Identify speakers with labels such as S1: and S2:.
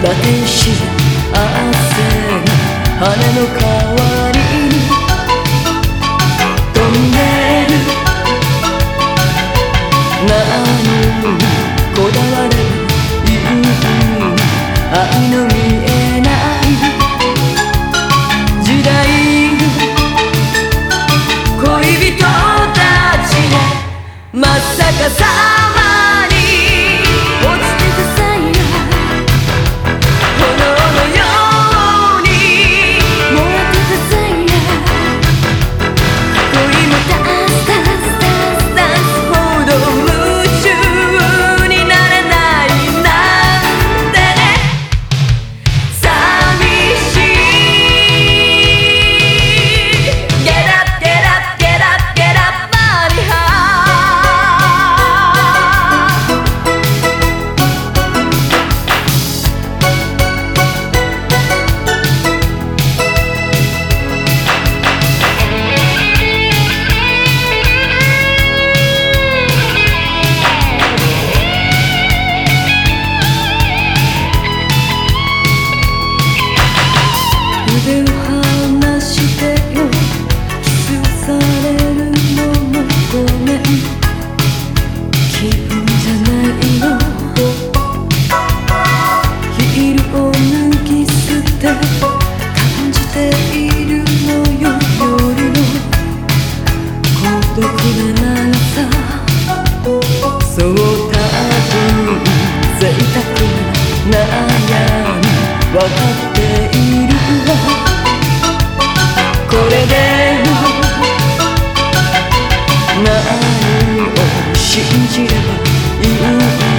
S1: ラテンシア羽の代わりに飛んでる。何にこだわる。ばい愛の見えない。時代恋人たちがまさかさわかっているこれで何を信じればいい